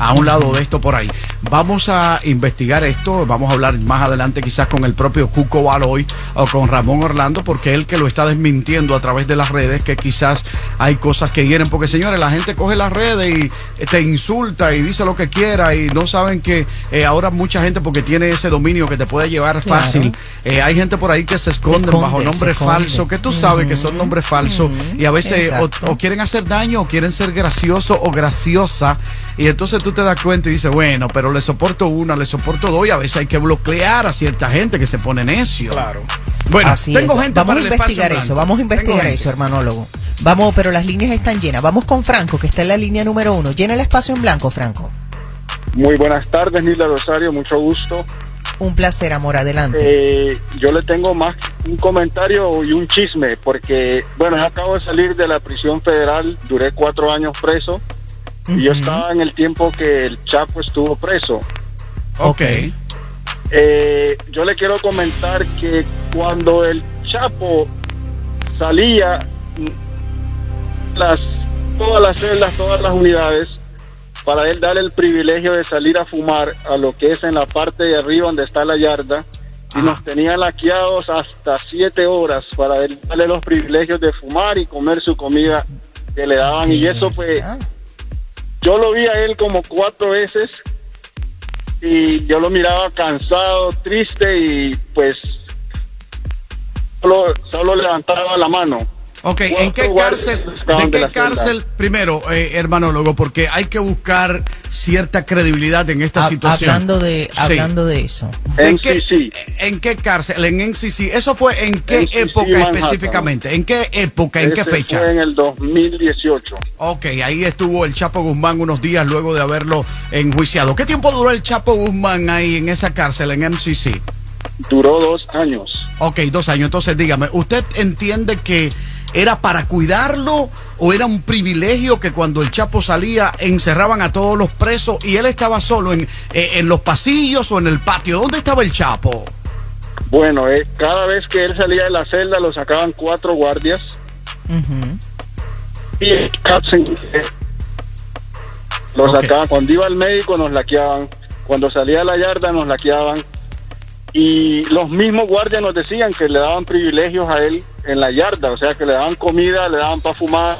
A un lado de esto por ahí. Vamos a investigar esto. Vamos a hablar más adelante quizás con el propio Cuco Baloy o con Ramón Orlando porque es el que lo está desmintiendo a través de las redes que quizás hay cosas que hieren. Porque señores, la gente coge las redes y te insulta y dice lo que quiera y no saben que eh, ahora mucha gente porque tiene ese dominio que te puede llevar Claro. fácil. eh, hay gente por ahí que se esconden esconde, bajo nombres falsos que tú sabes que son nombres falsos y a veces o, o quieren hacer daño o quieren ser gracioso o graciosa y entonces tú te das cuenta y dices, bueno, pero le soporto una, le soporto dos y a veces hay que bloquear a cierta gente que se pone necio. Claro. Bueno, Así tengo es. gente Vamos para a investigar eso, vamos a investigar eso, hermanólogo. Vamos, pero las líneas están llenas. Vamos con Franco, que está en la línea número uno. Llena el espacio en blanco, Franco. Muy buenas tardes, Nilda Rosario, mucho gusto. Un placer, amor, adelante. Eh, yo le tengo más un comentario y un chisme, porque, bueno, yo acabo de salir de la prisión federal, duré cuatro años preso, yo estaba en el tiempo que el Chapo estuvo preso. Ok. Eh, yo le quiero comentar que cuando el Chapo salía, las, todas las celdas, todas las unidades, para él darle el privilegio de salir a fumar a lo que es en la parte de arriba donde está la yarda, y nos tenían laqueados hasta siete horas para él darle los privilegios de fumar y comer su comida que le daban, y eso pues, yo lo vi a él como cuatro veces y yo lo miraba cansado, triste y pues solo, solo levantaba la mano. Ok, ¿en qué cárcel, estaban de qué cárcel, primero, eh, hermanólogo, porque hay que buscar cierta credibilidad en esta Ha- situación. hablando de, Sí. hablando de eso. ¿En qué, ¿En qué cárcel? ¿En NCC? ¿Eso fue en qué NCC época Manhattan. específicamente? ¿En qué época? ¿En qué fecha? Fue en el 2018. Ok, ahí estuvo el Chapo Guzmán unos días luego de haberlo enjuiciado. ¿Qué tiempo duró el Chapo Guzmán ahí en esa cárcel, en MCC? Duró dos años. Ok, dos años. Entonces, dígame, ¿usted entiende que era para cuidarlo o era un privilegio que cuando el Chapo salía encerraban a todos los presos y él estaba solo en, eh, en los pasillos o en el patio? ¿Dónde estaba el Chapo? Bueno, eh, cada vez que él salía de la celda lo sacaban cuatro guardias y el lo sacaban. Cuando iba al médico nos laqueaban, cuando salía a la yarda nos laqueaban y los mismos guardias nos decían que le daban privilegios a él en la yarda, o sea que le daban comida, le daban para fumar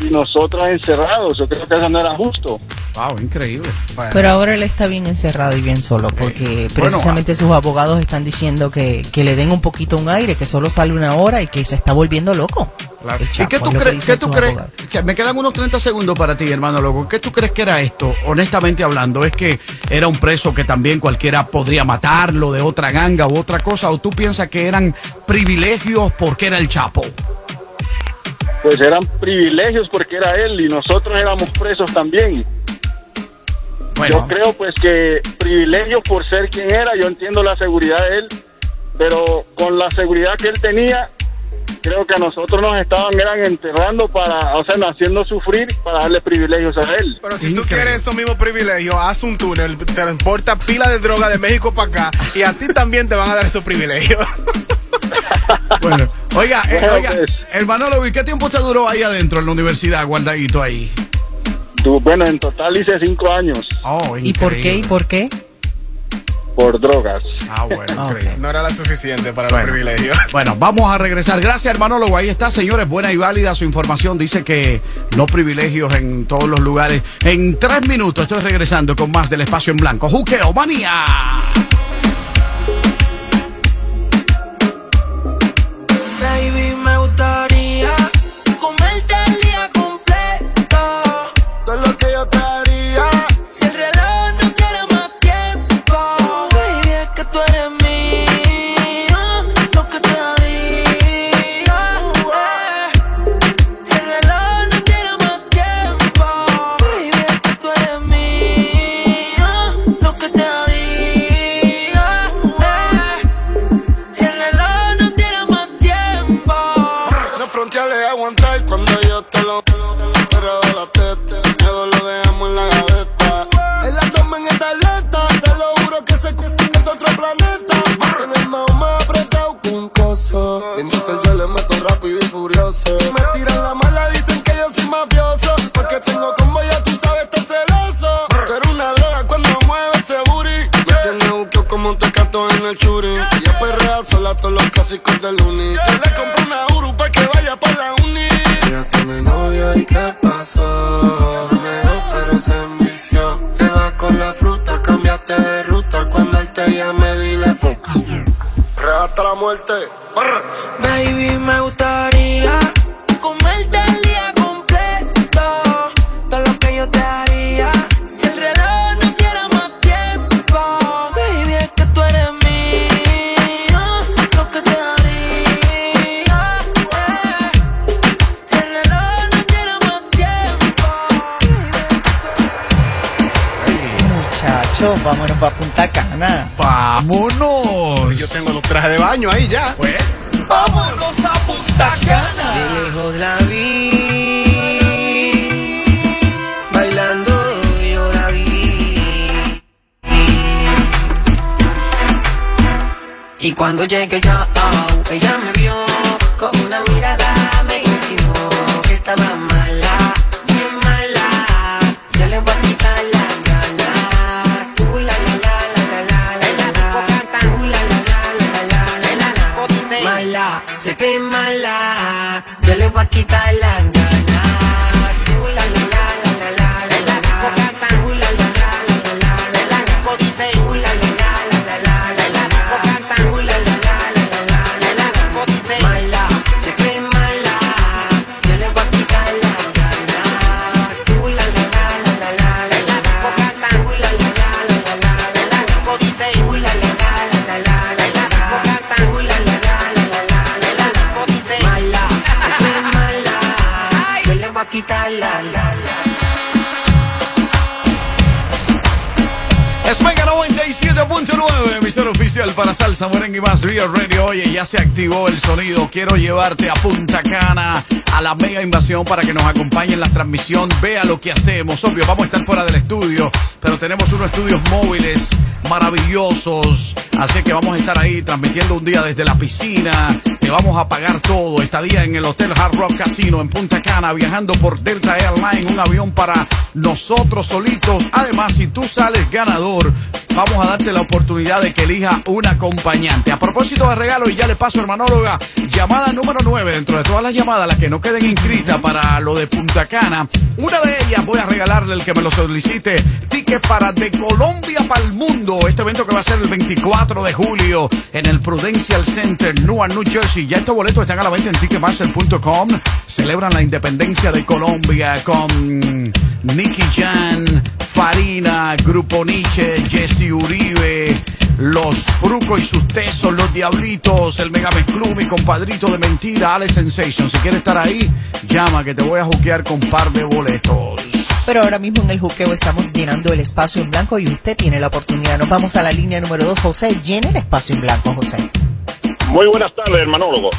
y nosotros encerrados. Yo creo que eso no era justo. Wow, increíble. Pero ahora él está bien encerrado y bien solo porque precisamente sus abogados están diciendo que, que le den un poquito un aire, que solo sale una hora y que se está volviendo loco. Claro. ¿Y qué tú que crees? ¿Qué tú crees? que me quedan unos 30 segundos para ti, hermano loco. ¿Qué tú crees que era esto? Honestamente hablando, ¿es que era un preso que también cualquiera podría matarlo de otra ganga u otra cosa? ¿O tú piensas que eran privilegios porque era el Chapo? Pues eran privilegios porque era él y nosotros éramos presos también. Yo creo pues que privilegios por ser quien era, yo entiendo la seguridad de él, pero con la seguridad que él tenía, creo que a nosotros nos estaban eran enterrando para, o sea, haciendo sufrir para darle privilegios a él. Pero si tú quieres esos mismos privilegios, haz un túnel, transporta pila de droga de México para acá y a ti también te van a dar esos privilegios. Bueno, oiga, eh, oiga, pues. hermano ¿y qué tiempo te duró ahí adentro en la universidad, guardadito ahí? Bueno, en total hice cinco años Oh, ¿Y por qué? ¿Y por qué? Por drogas. Ah, bueno. No era la suficiente para Bueno. los privilegios. Bueno, vamos a regresar. Gracias, hermanólogo. Ahí está, señores. Buena y válida su información. Dice que no privilegios en todos los lugares. En tres minutos estoy regresando con más del espacio en blanco. Juqueo, manía. Todos los clásicos del uni. Yo le compro una Uru pa' que vaya pa' la uni. Ella tiene novio y qué pasó. Negó pero se envició. Te vas con la fruta, cambiaste de ruta. Cuando él te llame, dile fuck. Hasta la muerte. Baby, me gustaría Vámonos para Punta Cana. ¡Vámonos! Yo tengo los trajes de baño ahí ya. Pues, vámonos a Punta Cana. De lejos la vi, bailando yo la vi. Y cuando llegué yo, oh, ella me vio con una quitar para Salsa Merengue y más Rio Radio. Oye, ya se activó el sonido. Quiero llevarte a Punta Cana, a la Mega Invasión para que nos acompañe en la transmisión. Vea lo que hacemos. Obvio, vamos a estar fuera del estudio, pero tenemos unos estudios móviles maravillosos. Así que vamos a estar ahí transmitiendo un día desde la piscina. Te vamos a pagar todo. Estadía en el Hotel Hard Rock Casino en Punta Cana, viajando por Delta Airlines, un avión para nosotros solitos. Además, si tú sales ganador, vamos a darte la oportunidad de que elija un acompañante. A propósito de regalo, y ya le paso, hermanóloga, llamada número 9, dentro de todas las llamadas, las que no queden inscritas para lo de Punta Cana, una de ellas voy a regalarle el que me lo solicite, ticket para de Colombia para el mundo, este evento que va a ser el 24 de julio en el Prudential Center, Newark, New Jersey. Ya estos boletos están a la venta en ticketmaster.com. Celebran la independencia de Colombia con Nicky Jan, Farina, Grupo Nietzsche, Jesse Uribe, Los Frucos y sus tesos, Los Diablitos, el Mega Club, mi compadrito de mentira, Alex Sensation. Si quieres estar ahí, llama que te voy a juquear con par de boletos. Pero ahora mismo en el juqueo estamos llenando el espacio en blanco y usted tiene la oportunidad. Nos vamos a la línea número 2. José, llene el espacio en blanco, José. Muy buenas tardes, hermanólogo.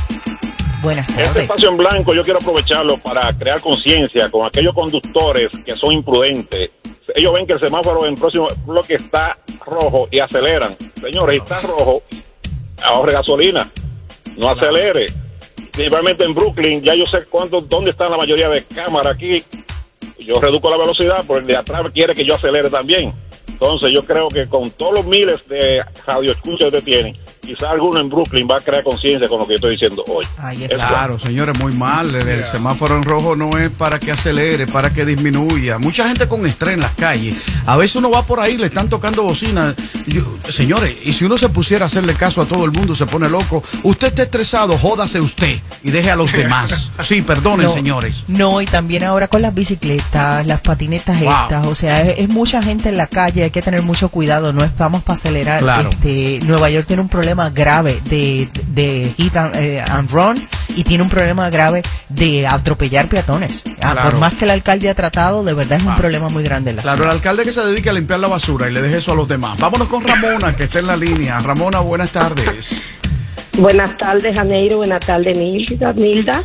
Buenas Este espacio en blanco yo quiero aprovecharlo para crear conciencia con aquellos conductores que son imprudentes. Ellos ven que el semáforo en el próximo bloque está rojo y aceleran. Señores, está rojo, ahorre gasolina, no acelere. Principalmente en Brooklyn, ya yo sé cuánto, dónde están la mayoría de cámaras aquí. Yo reduzco la velocidad, porque el de atrás quiere que yo acelere también. Entonces yo creo que con todos los miles de radioescuchas que tienen, quizás alguno en Brooklyn va a crear conciencia con lo que yo estoy diciendo hoy. Claro, señores, muy mal. El, semáforo en rojo no es para que acelere, para que disminuya. Mucha gente con estrés en las calles. A veces uno va por ahí, le están tocando bocina. Yo- señores, y si uno se pusiera a hacerle caso a todo el mundo, se pone loco. Usted está estresado, jódase usted y deje a los demás. Sí, perdonen, No. señores. No, y también ahora con las bicicletas, las patinetas Wow. estas, o sea, es, es mucha gente en la calle, hay que tener mucho cuidado, no es vamos para acelerar. Claro. Este, Nueva York tiene un problema grave de, de hit and, eh, and run y tiene un problema grave de atropellar peatones. Ah, Claro. Por más que el alcalde ha tratado, de verdad es un Ah. problema muy grande en la Claro, el ciudad. alcalde que se dedique a limpiar la basura y le deje eso a los demás. Vámonos con Ramona, que está en la línea. Ramona, buenas tardes. Buenas tardes, Janeiro. Buenas tardes, Nilda. Nilda.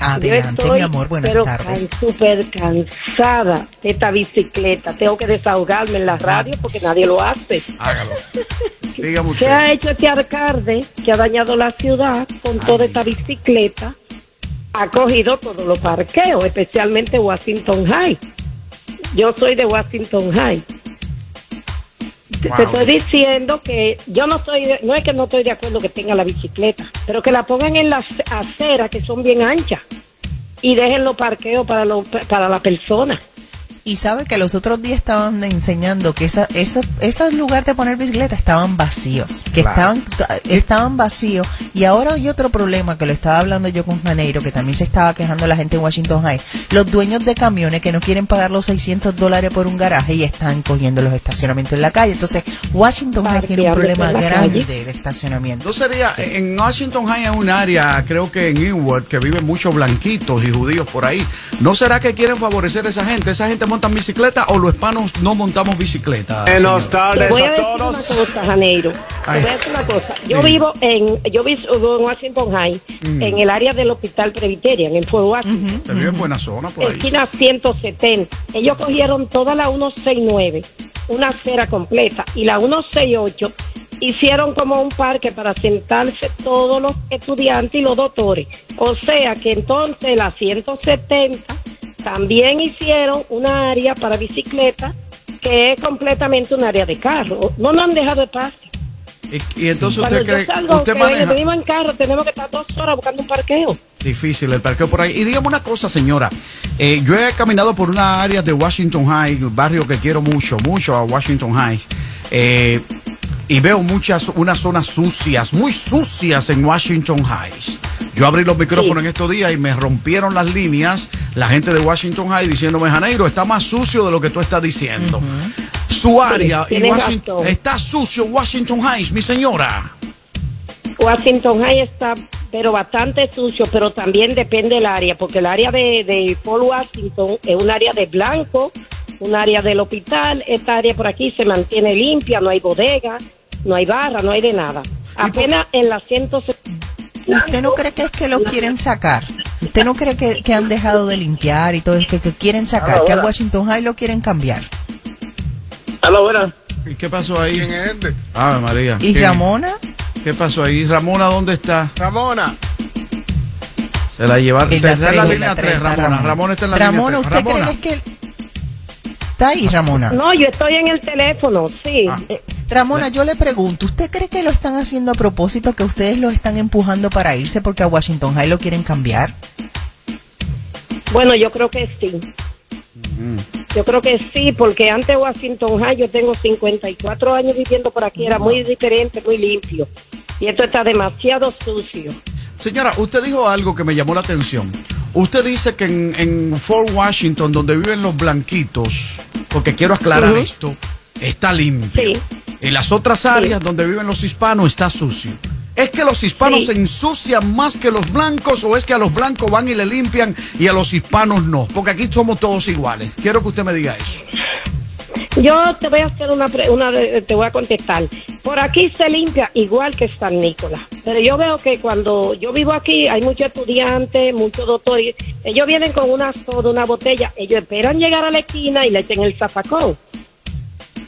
Adelante, Yo estoy, mi amor, buenas pero tardes. súper cansada de esta bicicleta. Tengo que desahogarme en la radio porque nadie lo hace. Hágalo. Dígame ¿Qué usted. ha hecho este alcalde que ha dañado la ciudad con toda esta bicicleta? Ha cogido todos los parqueos, especialmente Washington High. Yo soy de Washington High. Te- estoy diciendo que yo no estoy, no es que no estoy de acuerdo que tenga la bicicleta, pero que la pongan en las aceras que son bien anchas y dejen los parqueos para, los, para la persona. Y sabe que los otros días estaban enseñando que esa, esos, esos lugares de poner bicicleta estaban vacíos, que Claro. estaban, estaban vacíos. Y ahora hay otro problema que lo estaba hablando yo con Janeiro, que también se estaba quejando la gente en Washington High. Los dueños de camiones que no quieren pagar los 600 dólares por un garaje y están cogiendo los estacionamientos en la calle. Entonces, Washington High tiene un problema grande calle. de estacionamiento. No sería, en Washington High hay un área, creo que en Inwood, que viven muchos blanquitos y judíos por ahí. ¿No será que quieren favorecer a esa gente? ¿Esa gente monta bicicleta o los hispanos no montamos bicicleta? Buenas señor? Te voy a decir una cosa, Janeiro. Te Ay. voy a decir una cosa. Yo Sí. vivo en, yo vivo en Washington High, Mm. en el área del Hospital Presbyterian, en Fort Washington. Te vive en buena zona por ahí. esquina 170. Ellos cogieron toda la 169, una acera completa, y la 168 hicieron como un parque para sentarse todos los estudiantes y los doctores. O sea que entonces la 170 también hicieron una área para bicicleta que es completamente un área de carro. No nos han dejado de paso. Y, y entonces Cuando usted cree salgo, usted que maneja venimos en carro, tenemos que estar dos horas buscando un parqueo. difícil el parqueo por ahí. Y dígame una cosa, señora. Eh, yo he caminado por una área de Washington High, un barrio que quiero mucho, mucho a Washington High. Eh, y veo muchas, unas zonas sucias, muy sucias en Washington Heights. Yo abrí los micrófonos en estos días y me rompieron las líneas la gente de Washington High diciéndome, Janeiro, está más sucio de lo que tú estás diciendo. Su área y Washington, está sucio Washington Heights, mi señora. Washington High está, pero bastante sucio, pero también depende del área, porque el área de, de Paul Washington es un área de blanco, un área del hospital, esta área por aquí se mantiene limpia, no hay bodega, no hay barra, no hay de nada. Apenas en la 170. ¿Usted no cree que es que lo quieren sacar? ¿Usted no cree que, que han dejado de limpiar y todo es que, que quieren sacar? Que a. Washington High lo quieren cambiar. Hola, buenas. ¿Y qué pasó ahí? ¿Quién es este? Ave María. ¿Y ¿Qué- Ramona? ¿Qué pasó ahí? Ramona, ¿dónde está? Ramona. Se la llevaron. La Está en la línea la 3, tres está Ramona. Ramona. Ramona está en la Ramona, línea 3. ¿usted cree que está ahí, Ramona? No, yo estoy en el teléfono, sí. Eh, Ramona, yo le pregunto, ¿usted cree que lo están haciendo a propósito, que ustedes lo están empujando para irse porque a Washington High lo quieren cambiar? Bueno, yo creo que sí. Yo creo que sí, porque antes de Washington High yo tengo 54 años viviendo por aquí, era muy diferente, muy limpio. Y esto está demasiado sucio. Señora, usted dijo algo que me llamó la atención. Usted dice que en, en Fort Washington, donde viven los blanquitos, porque quiero aclarar esto, está limpio. En las otras áreas donde viven los hispanos está sucio. ¿Es que los hispanos Sí. se ensucian más que los blancos o es que a los blancos van y le limpian y a los hispanos no? Porque aquí somos todos iguales. Quiero que usted me diga eso. Yo te voy a hacer una, una te voy a contestar. Por aquí se limpia igual que San Nicolás, pero yo veo que cuando yo vivo aquí hay muchos estudiantes, muchos doctores, ellos vienen con una soda, una botella, ellos esperan llegar a la esquina y le echen el zafacón.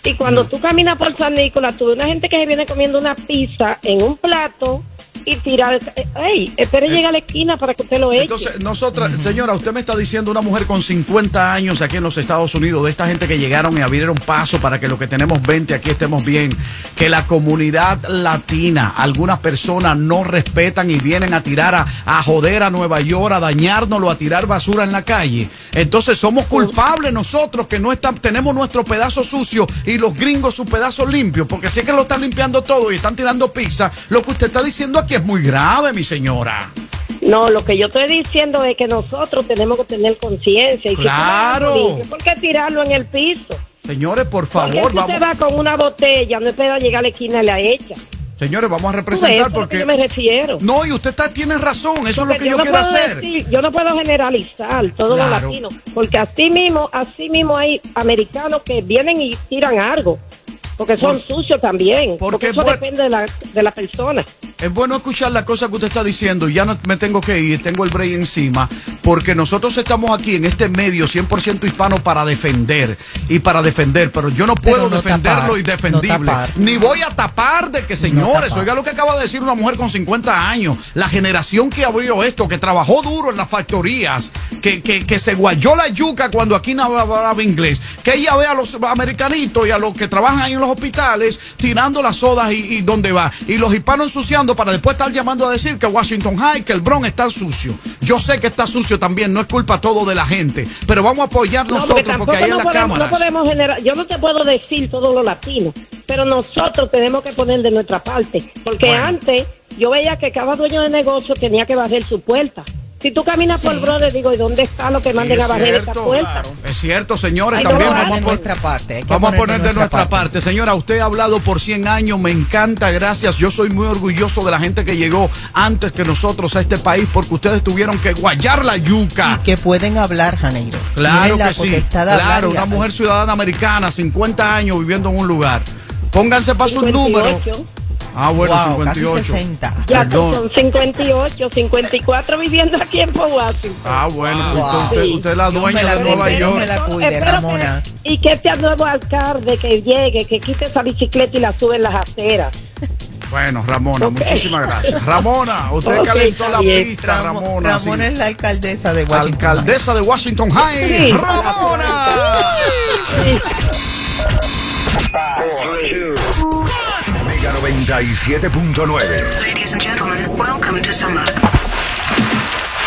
Y cuando tú caminas por San Nicolás, tú ves una gente que se viene comiendo una pizza en un plato y tirar, ey, espere llegar a la esquina para que usted lo eche. Entonces, nosotras, señora, usted me está diciendo una mujer con 50 años aquí en los Estados Unidos, de esta gente que llegaron y abrieron paso para que lo que tenemos 20 aquí estemos bien, que la comunidad latina, algunas personas no respetan y vienen a tirar a, a joder a Nueva York, a dañárnoslo, a tirar basura en la calle. Entonces somos culpables nosotros que no están, tenemos nuestro pedazo sucio y los gringos su pedazo limpio, porque sé que lo están limpiando todo y están tirando pizza. Lo que usted está diciendo aquí es muy grave, mi señora. No, lo que yo estoy diciendo es que nosotros tenemos que tener conciencia. Claro. limpio, ¿Por qué tirarlo en el piso? Señores, por favor, vamos. usted va con una botella, no espera llegar a la esquina y la echa. Señores, vamos a representar que porque. yo me refiero. No, y usted está, tiene razón, eso es lo que yo, no quiero hacer. decir- yo no puedo generalizar todos los latinos, porque así mismo, así mismo hay americanos que vienen y tiran algo, porque son sucios también, porque eso bueno- depende de la, de la persona. Es bueno escuchar la cosa que usted está diciendo ya no me tengo que ir, tengo el break encima, porque nosotros estamos aquí en este medio 100% hispano para defender y para defender, pero yo no puedo no defender tapar, lo indefendible, no ni voy a tapar de que señores, oiga lo que acaba de decir una mujer con 50 años, la generación que abrió esto, que trabajó duro en las factorías, que, que, que se guayó la yuca cuando aquí no hablaba inglés, que ella ve a los americanitos y a los que trabajan ahí en los hospitales tirando las sodas y, y dónde va, y los hispanos ensuciando para después estar llamando a decir que Washington High, que el Bronx está sucio. Yo sé que está sucio también, no es culpa todo de la gente, pero vamos a apoyar No, nosotros porque ahí en no cámaras. podemos generar, yo no te puedo decir todos los latinos, pero nosotros tenemos que poner de nuestra parte, porque Bueno. antes yo veía que cada dueño de negocio tenía que barrer su puerta. Si tú caminas por Brother, digo, ¿y dónde está lo que manden Sí, a es barrer esta cierto, puerta? Es cierto, señores, Ay, también vamos a nuestra parte. Vamos a poner de nuestra parte. Señora, usted ha hablado por 100 años, me encanta, gracias. Yo soy muy orgulloso de la gente que llegó antes que nosotros a este país porque ustedes tuvieron que guayar la yuca. Que pueden hablar, Janeiro. Claro que sí. Claro, y una mujer ciudadana americana, 50 años viviendo en un lugar. Pónganse para sus números. 58. Ah, bueno, Wow, casi 58. 60. Ya Perdón. son 58, 54 viviendo aquí en Washington. Ah, bueno, pues Wow. usted, usted es la Dios dueña me la de Nueva York. me la cuide, que- Ramona. y que este nuevo alcalde que llegue, que quite esa bicicleta y la sube en las aceras. Bueno, Ramona, muchísimas gracias. Ramona, usted calentó la bien. pista, Ramo- Ramona. sí. Ramona es la alcaldesa de Washington. Alcaldesa de Washington High, Sí. Ramona. Mega 97.9. Ladies and gentlemen, welcome to summer.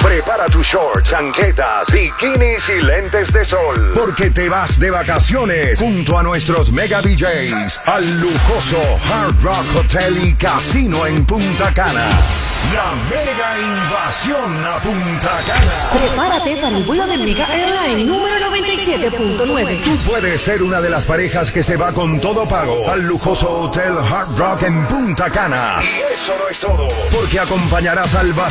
Prepara tus shorts, chanquetas, bikinis y lentes de sol. Porque te vas de vacaciones junto a nuestros mega DJs al lujoso Hard Rock Hotel y Casino en Punta Cana. La mega invasión a Punta Cana. Prepárate para el vuelo de Mega Airline número 97.9. Tú puedes ser una de las parejas que se va con todo pago al lujoso Hotel Hard Rock en Punta Cana. Y eso no es todo, porque acompañarás al vacío